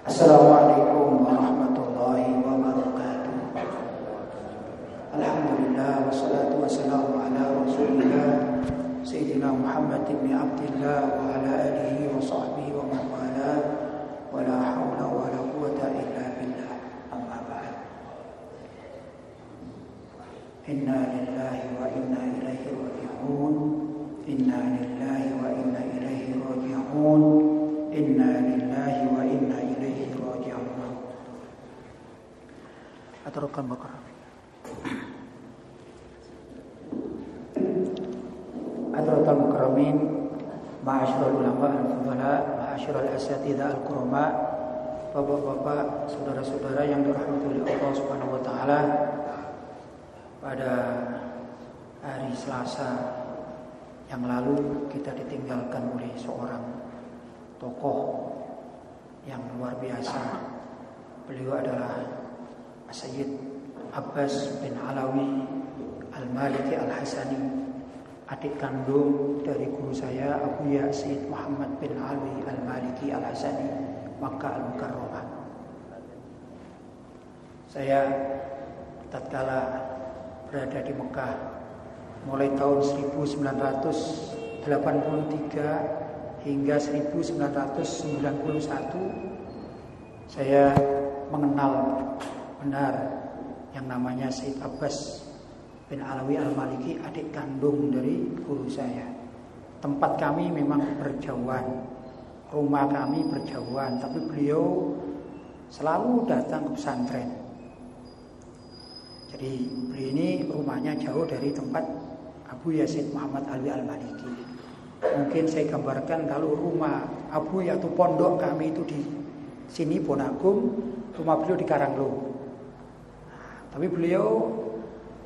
السلام عليكم ورحمة الله وبركاته. الحمد لله والصلاة والسلام على رسول الله سيدنا محمد بن عبد الله وعلى آله وصحبه ومن والاه. ولا حول ولا قوة إلا بالله. أما بعد. إنا لله وإنا إليه راجعون. إنا لله وإنا إليه راجعون. إنا لله وإنا إليه Aturkan bakar. Adratul mukarramin Ma'asyiral ulama asatidah al-kurama Bapak-bapak, saudara-saudara yang dirahmati oleh Allah Subhanahu wa taala. Pada hari Selasa yang lalu kita ditinggalkan oleh seorang tokoh yang luar biasa. Beliau adalah Sayyid Abbas bin Alawi Al-Maliki Al-Hasani adik kandung dari guru saya Abu Ya Sayyid Muhammad bin Ali Al-Maliki Al-Hasani Makkah Al-Mukarramah. Saya tatkala berada di Mekah mulai tahun 1983 hingga 1991 saya mengenal benar yang namanya Sayyid Abbas bin Alawi Al-Maliki adik kandung dari guru saya. Tempat kami memang berjauhan. Rumah kami berjauhan, tapi beliau selalu datang ke pesantren. Jadi beliau ini rumahnya jauh dari tempat Abu Yazid Muhammad Ali Al-Maliki. Mungkin saya gambarkan kalau rumah Abu yaitu pondok kami itu di sini Bonagung, rumah beliau di Karanglo. Tapi beliau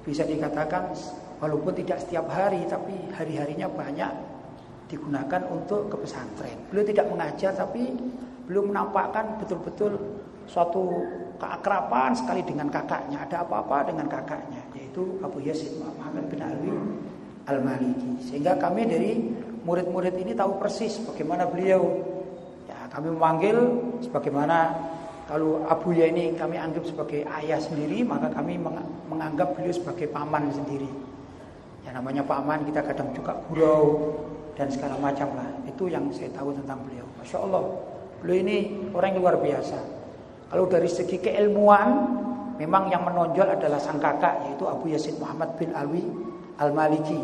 bisa dikatakan walaupun tidak setiap hari tapi hari-harinya banyak digunakan untuk ke pesantren. Beliau tidak mengajar tapi beliau menampakkan betul-betul suatu keakraban sekali dengan kakaknya. Ada apa-apa dengan kakaknya yaitu Abu Yazid Muhammad bin Ali Al-Maliki. Sehingga kami dari murid-murid ini tahu persis bagaimana beliau ya kami memanggil sebagaimana kalau Abu Ya ini kami anggap sebagai ayah sendiri, maka kami menganggap beliau sebagai paman sendiri. Ya namanya paman kita kadang juga gurau dan segala macam lah. Itu yang saya tahu tentang beliau. Masya Allah, beliau ini orang yang luar biasa. Kalau dari segi keilmuan, memang yang menonjol adalah sang kakak yaitu Abu Yazid Muhammad bin Alwi Al-Maliki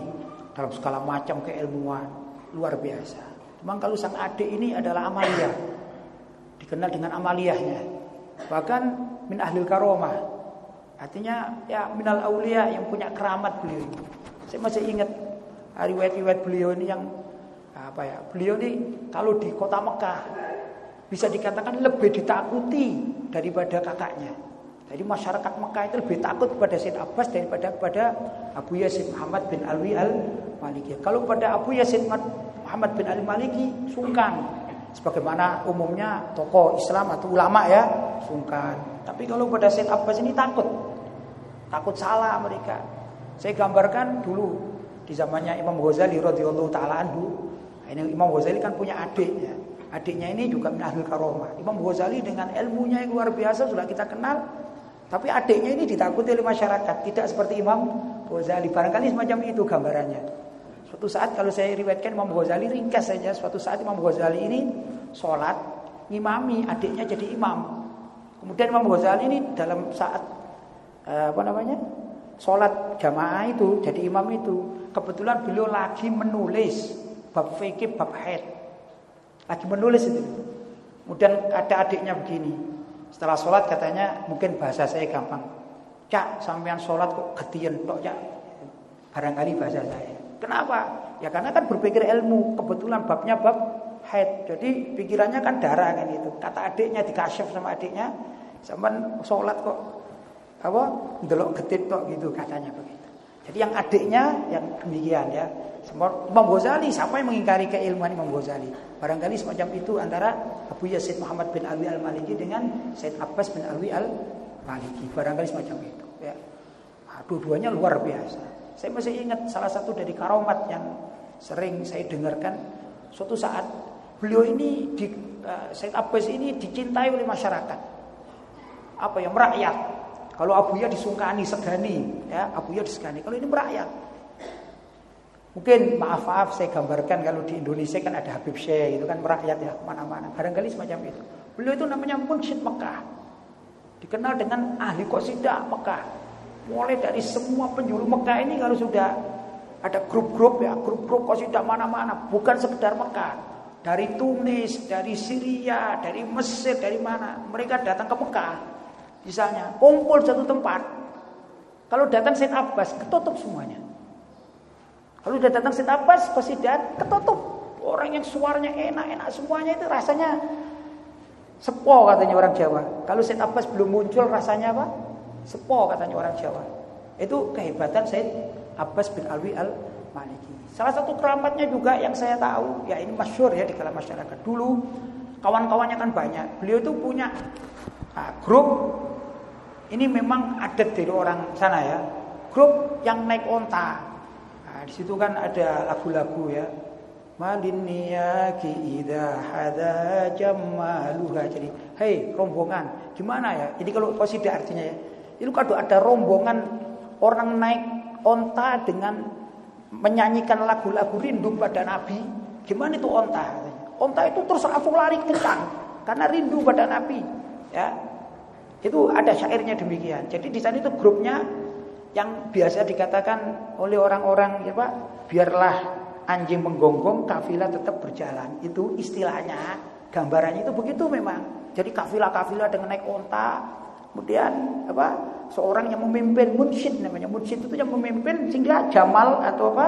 dalam segala macam keilmuan luar biasa. Memang kalau sang adik ini adalah Amalia dikenal dengan amaliyahnya. Bahkan min ahlil karomah. Artinya ya minal aulia yang punya keramat beliau. Saya masih ingat riwayat-riwayat beliau ini yang apa ya? Beliau ini kalau di kota Mekah bisa dikatakan lebih ditakuti daripada kakaknya. Jadi masyarakat Mekah itu lebih takut kepada Said Abbas daripada kepada Abu Yazid Muhammad bin Alwi al-Maliki. Kalau pada Abu Yazid Muhammad bin Ali Maliki sungkan Sebagaimana umumnya tokoh Islam atau ulama ya sungkan. Tapi kalau pada Said Abbas ini takut. Takut salah mereka. Saya gambarkan dulu di zamannya Imam Ghazali radhiyallahu taala anhu. Ini Imam Ghazali kan punya adik ya. Adiknya ini juga min ahlul karomah. Imam Ghazali dengan ilmunya yang luar biasa sudah kita kenal. Tapi adiknya ini ditakuti oleh masyarakat. Tidak seperti Imam Ghazali. Barangkali semacam itu gambarannya. Suatu saat kalau saya riwayatkan Imam Ghazali ringkas saja. Suatu saat Imam Ghazali ini sholat ngimami adiknya jadi imam. Kemudian Imam Ghazali ini dalam saat eh, apa namanya sholat jamaah itu jadi imam itu kebetulan beliau lagi menulis bab fikih bab haid lagi menulis itu. Kemudian ada adiknya begini. Setelah sholat katanya mungkin bahasa saya gampang. Cak sampean sholat kok getien tok cak. Barangkali bahasa saya. Kenapa? Ya karena kan berpikir ilmu. Kebetulan babnya bab haid. Jadi pikirannya kan darah kan itu. Kata adiknya dikasih sama adiknya, sama sholat kok apa? Delok getit kok gitu katanya begitu. Jadi yang adiknya yang demikian ya. Imam Ghazali, siapa yang mengingkari keilmuan Imam Ghazali? Barangkali semacam itu antara Abu Yazid Muhammad bin Ali Al-Maliki dengan Said Abbas bin Ali Al-Maliki. Barangkali semacam itu ya. Nah, dua-duanya luar biasa. Saya masih ingat salah satu dari karomat yang sering saya dengarkan suatu saat beliau ini di, uh, Said Abbas ini dicintai oleh masyarakat. Apa ya merakyat. Kalau Abuya disungkani, segani, ya Abuya disegani. Kalau ini merakyat. Mungkin maaf maaf saya gambarkan kalau di Indonesia kan ada Habib Syekh itu kan merakyat ya mana-mana. Barangkali semacam itu. Beliau itu namanya Munsyid Mekah. Dikenal dengan ahli qasidah Mekah. Mulai dari semua penjuru Mekah ini kalau sudah ada grup-grup ya, grup-grup qasidah mana-mana, bukan sekedar Mekah. Dari Tunis, dari Syria, dari Mesir, dari mana. Mereka datang ke Mekah. Misalnya, kumpul satu tempat. Kalau datang Said Abbas, ketutup semuanya. Kalau udah datang Said Abbas, qasidah ketutup. Orang yang suaranya enak-enak semuanya itu rasanya sepo katanya orang Jawa. Kalau Said Abbas belum muncul rasanya apa? Sepo katanya orang Jawa. Itu kehebatan Said Abbas bin Alwi al Maliki. Salah satu keramatnya juga yang saya tahu, ya ini masyur ya di kalangan masyarakat. Dulu kawan-kawannya kan banyak. Beliau itu punya nah, grup. Ini memang adat dari orang sana ya. Grup yang naik onta. Nah, di situ kan ada lagu-lagu ya. Maliniyaki idha hada jamaluha. Jadi, hei rombongan, gimana ya? Ini kalau positif artinya ya. Itu kalau ada rombongan orang naik onta dengan menyanyikan lagu-lagu rindu pada Nabi. Gimana itu onta? Onta itu terus langsung lari kencang karena rindu pada Nabi. Ya, itu ada syairnya demikian. Jadi di sana itu grupnya yang biasa dikatakan oleh orang-orang ya Pak, biarlah anjing menggonggong kafilah tetap berjalan. Itu istilahnya, gambarannya itu begitu memang. Jadi kafilah-kafilah dengan naik onta, kemudian apa? seorang yang memimpin munsyid namanya munsyid itu yang memimpin sehingga Jamal atau apa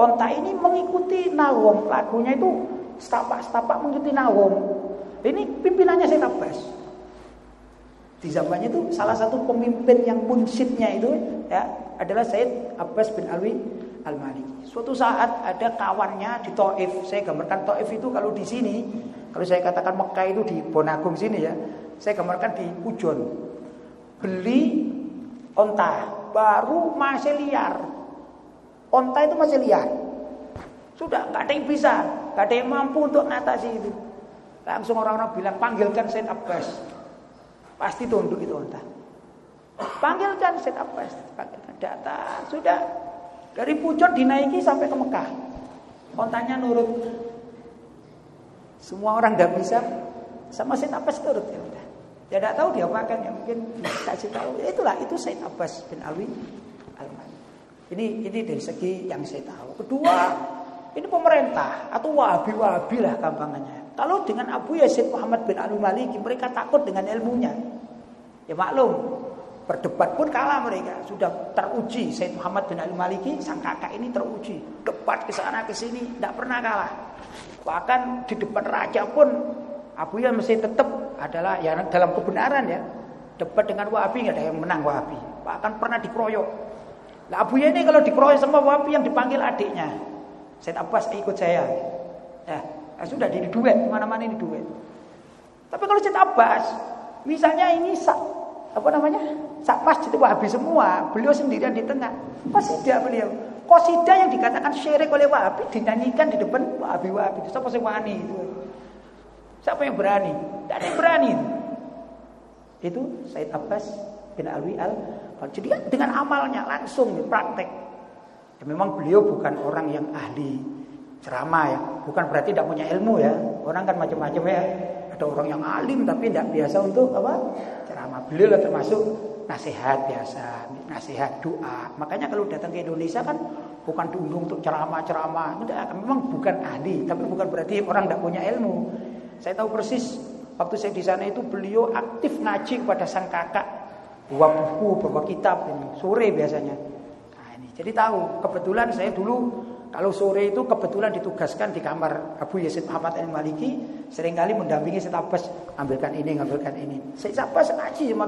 onta ini mengikuti nawom lagunya itu setapak-setapak mengikuti nawom ini pimpinannya Said Abbas di zamannya itu salah satu pemimpin yang munsyidnya itu ya adalah Said Abbas bin Alwi Al-Maliki. Suatu saat ada kawannya di Taif. Saya gambarkan Taif itu kalau di sini, kalau saya katakan Mekah itu di Bonagung sini ya. Saya gambarkan di Pujon. Beli onta baru masih liar. Onta itu masih liar. Sudah nggak ada yang bisa, nggak ada yang mampu untuk mengatasi itu. Langsung orang-orang bilang panggilkan Said Abbas. Pasti tunduk itu onta. Panggilkan Said Abbas, panggilkan data. Sudah dari Pucot dinaiki sampai ke Mekah. Ontanya nurut. Semua orang nggak bisa sama Said Abbas turut ya udah. Ya tidak tahu dia makan ya mungkin kasih tahu. Ya, itulah itu Said Abbas bin Alwi Al-Mani. Ini ini dari segi yang saya tahu. Kedua, ini pemerintah atau wahabi-wahabi lah gampangannya. Kalau dengan Abu Yazid Muhammad bin Alwi Maliki mereka takut dengan ilmunya. Ya maklum, berdebat pun kalah mereka. Sudah teruji Said Muhammad bin Ali Maliki, sang kakak ini teruji. Debat ke sana ke sini tidak pernah kalah. Bahkan di depan raja pun Abu ya mesti tetap adalah ya dalam kebenaran ya. Debat dengan Wahabi nggak ada yang menang Wahabi. Bahkan pernah dikeroyok. Nah Abu ini kalau dikeroyok sama Wahabi yang dipanggil adiknya. Said Abbas ikut saya. Ya, ya sudah di duet, mana-mana ini duet. Tapi kalau Said Abbas, misalnya ini apa namanya? Sak masjid Wahabi semua, beliau sendirian di tengah. Qasidah beliau. Qasidah yang dikatakan syirik oleh Wahabi dinyanyikan di depan Wahabi-Wahabi. Siapa sih wani itu? Siapa yang berani? Tidak ada yang berani. Itu Said Abbas bin Alwi al Jadi dengan amalnya langsung praktek. Ya, memang beliau bukan orang yang ahli ceramah ya. Bukan berarti tidak punya ilmu ya. Orang kan macam-macam ya. Ada orang yang alim tapi tidak biasa untuk apa? Ceramah. Beliau termasuk nasihat biasa, nasihat doa. Makanya kalau datang ke Indonesia kan bukan diundang untuk ceramah-ceramah. memang bukan ahli, tapi bukan berarti orang tidak punya ilmu. Saya tahu persis waktu saya di sana itu beliau aktif ngaji kepada sang kakak, bawa buku, bawa kitab ini sore biasanya. Nah, ini jadi tahu kebetulan saya dulu kalau sore itu kebetulan ditugaskan di kamar Abu Yazid Muhammad Al Maliki sering kali mendampingi Syed Abbas ambilkan ini, ambilkan ini. Saya Abbas ngaji sama,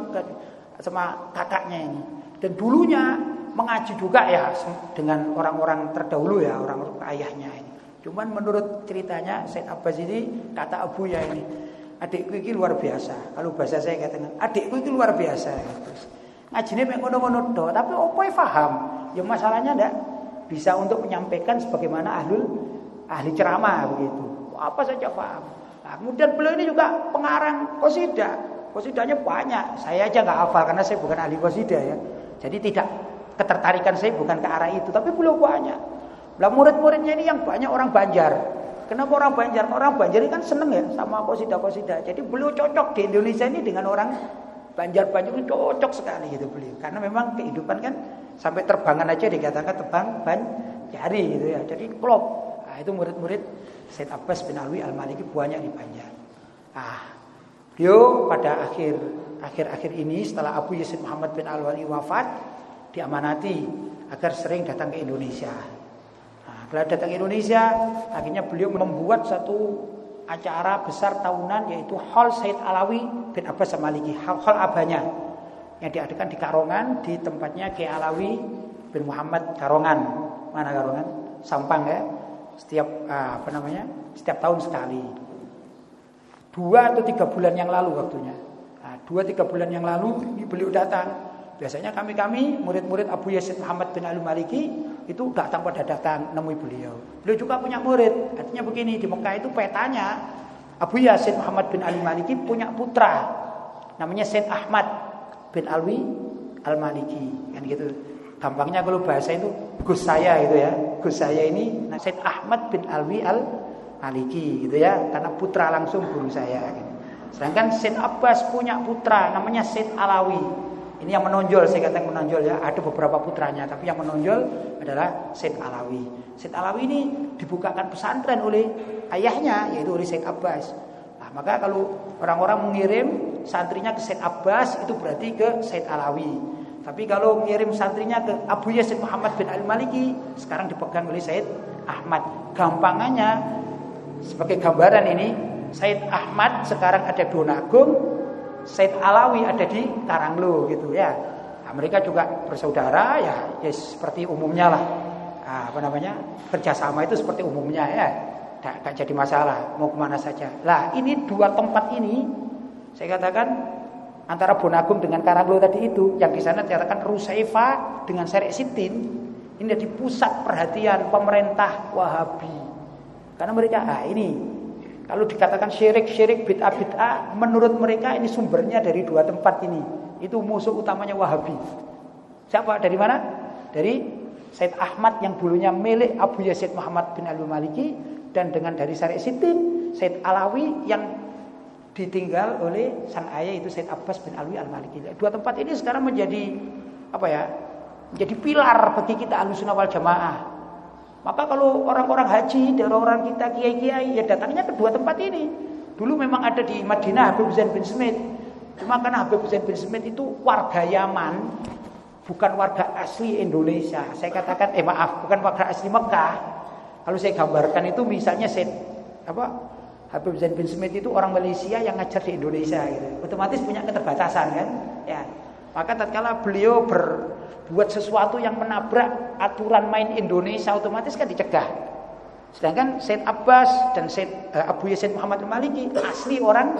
sama kakaknya ini. Dan dulunya mengaji juga ya dengan orang-orang terdahulu ya, orang ayahnya ini. Cuman menurut ceritanya Said Abbas ini kata Abu ya ini adikku ini luar biasa. Kalau bahasa saya katakan adikku ini luar biasa. Terus ngajine mek ngono-ngono do, tapi opo paham? Ya masalahnya ndak bisa untuk menyampaikan sebagaimana ahlul ahli ceramah begitu. Apa saja paham. Nah, kemudian beliau ini juga pengarang kosida. Kosidanya banyak. Saya aja nggak hafal karena saya bukan ahli kosida ya. Jadi tidak ketertarikan saya bukan ke arah itu, tapi beliau banyak. Lah murid-muridnya ini yang banyak orang Banjar. Kenapa orang Banjar? Orang Banjar ini kan seneng ya sama kosida-kosida. Jadi beliau cocok di Indonesia ini dengan orang Banjar-Banjar itu cocok sekali gitu beliau. Karena memang kehidupan kan sampai terbangan aja dikatakan tebang Banjari gitu ya. Jadi klop. Nah, itu murid-murid Said Abbas bin Alwi Al-Maliki banyak di Banjar. Ah, beliau pada akhir akhir-akhir ini setelah Abu Yazid Muhammad bin Al-Wali wafat diamanati agar sering datang ke Indonesia. Setelah datang Indonesia, akhirnya beliau membuat satu acara besar tahunan yaitu Hall Said Alawi bin Abbas Al-Maliki, hall abanya yang diadakan di Karongan di tempatnya Kiai Alawi bin Muhammad Karongan. Mana Karongan? Sampang ya. Setiap ah, apa namanya? Setiap tahun sekali. Dua atau tiga bulan yang lalu waktunya. Nah, dua tiga bulan yang lalu beliau datang. Biasanya kami kami murid-murid Abu Yazid Muhammad bin Ali Maliki itu datang pada datang nemui beliau. Beliau juga punya murid. Artinya begini di Mekah itu petanya Abu Yazid Muhammad bin Ali Maliki punya putra. Namanya Said Ahmad bin Alwi Al Maliki kan gitu. Gampangnya kalau bahasa itu Gus saya itu ya. Gus saya ini Said Ahmad bin Alwi al Maliki gitu ya. Karena putra langsung guru saya. Gitu. sedangkan Said Abbas punya putra namanya Said Alawi ini yang menonjol saya katakan menonjol ya. Ada beberapa putranya tapi yang menonjol adalah Said Alawi. Said Alawi ini dibukakan pesantren oleh ayahnya yaitu oleh Said Abbas. Nah, maka kalau orang-orang mengirim santrinya ke Said Abbas itu berarti ke Said Alawi. Tapi kalau ngirim santrinya ke Abu Yazid Muhammad bin Al-Maliki, sekarang dipegang oleh Said Ahmad. Gampangannya sebagai gambaran ini, Said Ahmad sekarang ada Donagung, Said Alawi ada di Karanglo gitu ya. Nah, mereka juga bersaudara ya, ya seperti umumnya lah. Nah, apa namanya? Kerjasama itu seperti umumnya ya. Tidak jadi masalah, mau ke mana saja. Lah ini dua tempat ini, saya katakan antara Bonagung dengan Karanglo tadi itu yang di sana dikatakan Rusaifa dengan Serek Sitin ini jadi pusat perhatian pemerintah Wahabi karena mereka ah ini kalau dikatakan syirik-syirik bid'ah bid'ah menurut mereka ini sumbernya dari dua tempat ini itu musuh utamanya Wahabi siapa dari mana dari Said Ahmad yang dulunya milik Abu Yazid Muhammad bin Al Maliki dan dengan dari Syarif Sitin Said Alawi yang ditinggal oleh sang ayah itu Said Abbas bin Alwi Al-Maliki. Dua tempat ini sekarang menjadi apa ya? Menjadi pilar bagi kita Ahlussunnah wal Jamaah. Maka kalau orang-orang haji dan orang-orang kita kiai-kiai ya datangnya ke dua tempat ini. Dulu memang ada di Madinah Habib Zain bin Smith. Cuma karena Habib Zain bin Smith itu warga Yaman, bukan warga asli Indonesia. Saya katakan eh maaf, bukan warga asli Mekah. Kalau saya gambarkan itu misalnya Said apa Habib Zain bin Smith itu orang Malaysia yang ngajar di Indonesia gitu. Otomatis punya keterbatasan kan? Ya. Maka tatkala beliau berbuat sesuatu yang menabrak aturan main Indonesia otomatis kan dicegah. Sedangkan Said Abbas dan Said uh, Abu Yazid Muhammad Maliki asli orang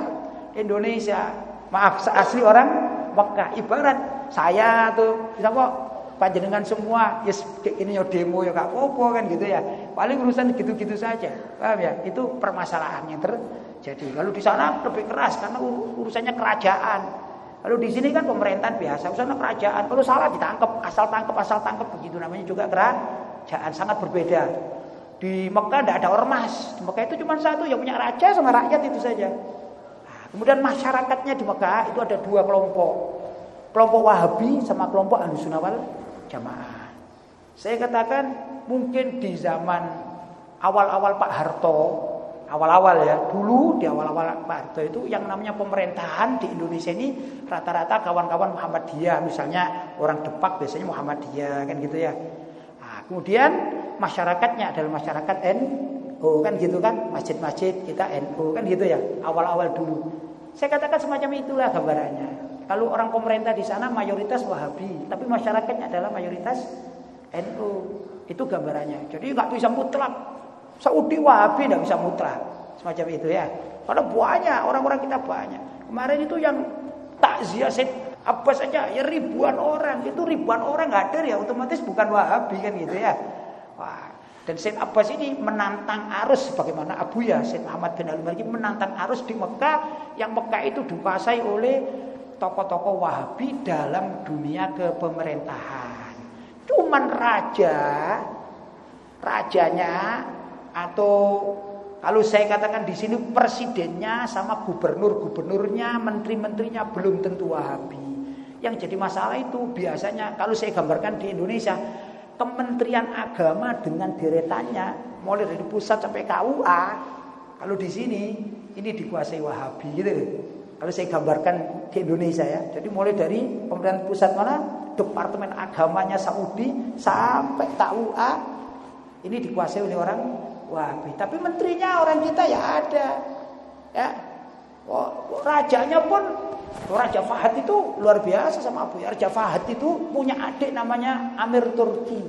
Indonesia. Maaf, asli orang Mekah. Ibarat saya tuh siapa panjenengan semua yes ini yo demo ya kak popo kan gitu ya paling urusan gitu-gitu saja paham ya itu permasalahan yang terjadi lalu di sana lebih keras karena urusannya kerajaan lalu di sini kan pemerintahan biasa urusannya kerajaan kalau salah ditangkap asal tangkap asal tangkap begitu namanya juga kerajaan sangat berbeda. Di Mekah tidak ada ormas di Mekah itu cuma satu yang punya raja sama rakyat itu saja. Nah, kemudian masyarakatnya di Mekah itu ada dua kelompok. Kelompok Wahabi sama kelompok Ahlussunnah wal jamaah. Saya katakan mungkin di zaman awal-awal Pak Harto, awal-awal ya, dulu di awal-awal Pak Harto itu yang namanya pemerintahan di Indonesia ini rata-rata kawan-kawan Muhammadiyah, misalnya orang Depak biasanya Muhammadiyah kan gitu ya. Nah, kemudian masyarakatnya adalah masyarakat NU kan gitu kan, masjid-masjid kita NU kan gitu ya, awal-awal dulu. Saya katakan semacam itulah gambarannya. Kalau orang pemerintah di sana mayoritas Wahabi, tapi masyarakatnya adalah mayoritas NU. Itu gambarannya. Jadi nggak bisa mutlak. Saudi Wahabi nggak bisa mutlak. Semacam itu ya. Karena banyak orang-orang kita banyak. Kemarin itu yang takziah Said Abbas saja ya ribuan orang. Itu ribuan orang hadir ya otomatis bukan Wahabi kan gitu ya. Wah, Dan Said Abbas ini menantang arus bagaimana Abu ya Said Muhammad bin Al-Maliki menantang arus di Mekah yang Mekah itu dikuasai oleh tokoh-tokoh Wahabi dalam dunia kepemerintahan. Cuman raja rajanya atau kalau saya katakan di sini presidennya sama gubernur-gubernurnya, menteri-menterinya belum tentu Wahabi. Yang jadi masalah itu biasanya kalau saya gambarkan di Indonesia Kementerian Agama dengan deretannya mulai dari pusat sampai KUA. Kalau di sini ini dikuasai Wahabi gitu. Kalau saya gambarkan di Indonesia ya. Jadi mulai dari pemerintahan pusat mana? Departemen Agamanya Saudi sampai KUA ini dikuasai oleh orang Wahabi. Tapi menterinya orang kita ya ada. Ya. Rajanya pun Raja Fahad itu luar biasa sama Abu ya. Raja Fahad itu punya adik namanya Amir Turki.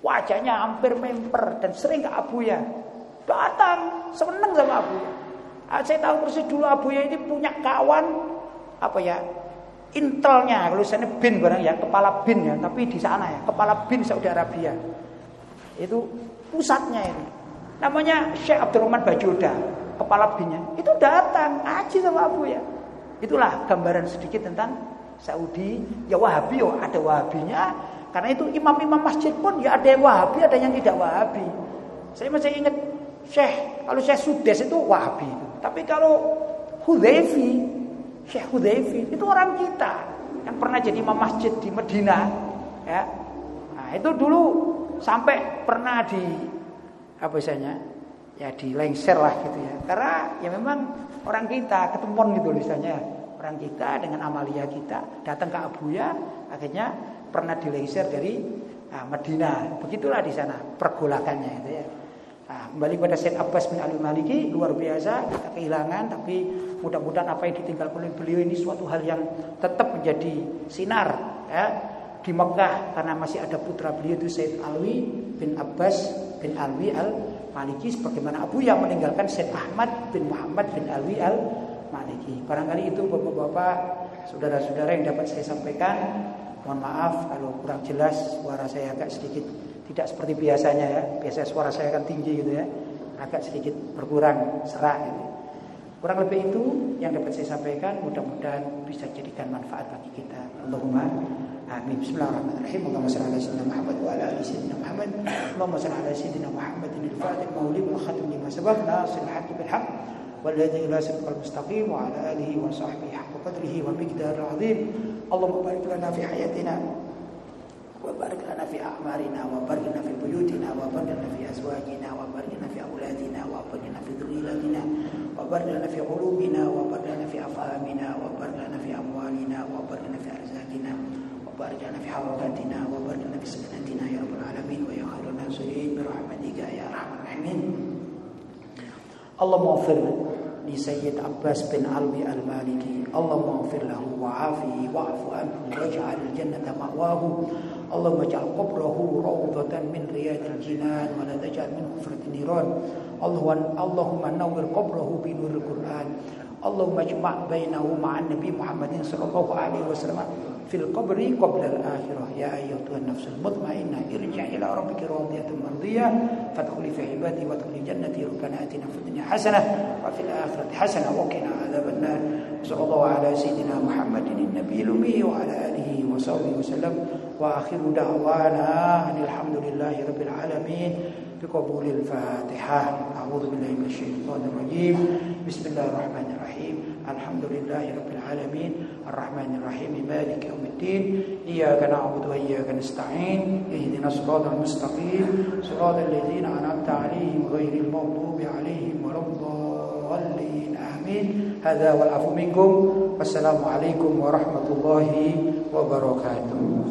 Wajahnya hampir memper dan sering ke Abu ya. Datang, seneng sama Abu ya. Ah, saya tahu persis dulu Abu ya ini punya kawan apa ya intelnya kalau sana bin barang ya kepala bin ya tapi di sana ya kepala bin Saudi Arabia itu pusatnya ini namanya Syekh Abdurrahman Bajoda kepala binnya itu datang ngaji sama Abu ya Itulah gambaran sedikit tentang Saudi. Ya Wahabi, oh, ada Wahabinya. Karena itu imam-imam masjid pun ya ada yang Wahabi, ada yang tidak Wahabi. Saya masih ingat Syekh, kalau Syekh Sudes itu Wahabi. Tapi kalau Hudayfi, Syekh Hudayfi itu orang kita yang pernah jadi imam masjid di Medina. Ya. Nah, itu dulu sampai pernah di apa misalnya ya di lengser lah gitu ya. Karena ya memang orang kita ketemuan gitu misalnya orang kita dengan amalia kita datang ke Abuya akhirnya pernah di lengser dari nah, Madinah. Begitulah di sana pergolakannya itu ya. Nah, kembali pada Said Abbas bin Ali Maliki luar biasa kita kehilangan tapi mudah-mudahan apa yang ditinggalkan oleh beliau ini suatu hal yang tetap menjadi sinar ya di Mekah karena masih ada putra beliau itu Said Alwi bin Abbas bin Alwi al Maliki sebagaimana Abu yang meninggalkan Syed Ahmad bin Muhammad bin Alwi al Maliki. Barangkali itu Bapak-bapak, saudara-saudara yang dapat saya sampaikan. Mohon maaf kalau kurang jelas suara saya agak sedikit tidak seperti biasanya ya. Biasanya suara saya akan tinggi gitu ya. Agak sedikit berkurang serak gitu. Kurang lebih itu yang dapat saya sampaikan. Mudah-mudahan bisa jadikan manfaat bagi kita. Allahumma آمين بسم الله الرحمن الرحيم اللهم صل على سيدنا محمد وعلى آل سيدنا محمد اللهم صل على سيدنا محمد الفاتح المولي والختم لما سبق ناصر الحق بالحق والذي لا سبق المستقيم وعلى آله وصحبه حق قدره ومقدار العظيم اللهم بارك لنا في حياتنا وبارك لنا في أعمارنا وبارك لنا في بيوتنا وبارك لنا في أزواجنا وبارك لنا في أولادنا وبارك لنا في ذريتنا وبارك لنا في قلوبنا وبارك لنا في أفهامنا وبارك لنا في أموالنا وبارك لنا في أرزاقنا وبارك لنا في حركاتنا وبارك لنا في سكناتنا يا رب العالمين ويا خير الناصرين برحمتك يا ارحم الراحمين اللهم اغفر لسيد عباس بن علوي المالكي اللهم اغفر له وعافه واعف عنه واجعل الجنة مأواه اللهم اجعل قبره روضة من رياض الجنان ولا تجعل من حفرة النيران اللهم نور قبره بنور القرآن اللهم اجمع بينه مع النبي محمد صلى الله عليه وسلم في القبر قبل الآخرة. يا أيها النفس المطمئنة ارجع إلى ربك راضية مرضية فادخلي في عبادي وادخلي جنتي. ربنا آتنا في الدنيا حسنة وفي الآخرة حسنة وقنا عذاب النار. صلى الله على سيدنا محمد النبي الأمي وعلى آله وصحبه وسلم. وآخر دعوانا أن الحمد لله رب العالمين بقبول الفاتحة. أعوذ بالله من الشيطان الرجيم. بسم الله الرحمن الرحيم. الحمد لله رب العالمين الرحمن الرحيم مالك يوم الدين إياك نعبد وإياك نستعين اهدنا الصراط المستقيم صراط الذين أنعمت عليهم غير المغضوب عليهم ولا الضالين آمين هذا والعفو منكم والسلام عليكم ورحمة الله وبركاته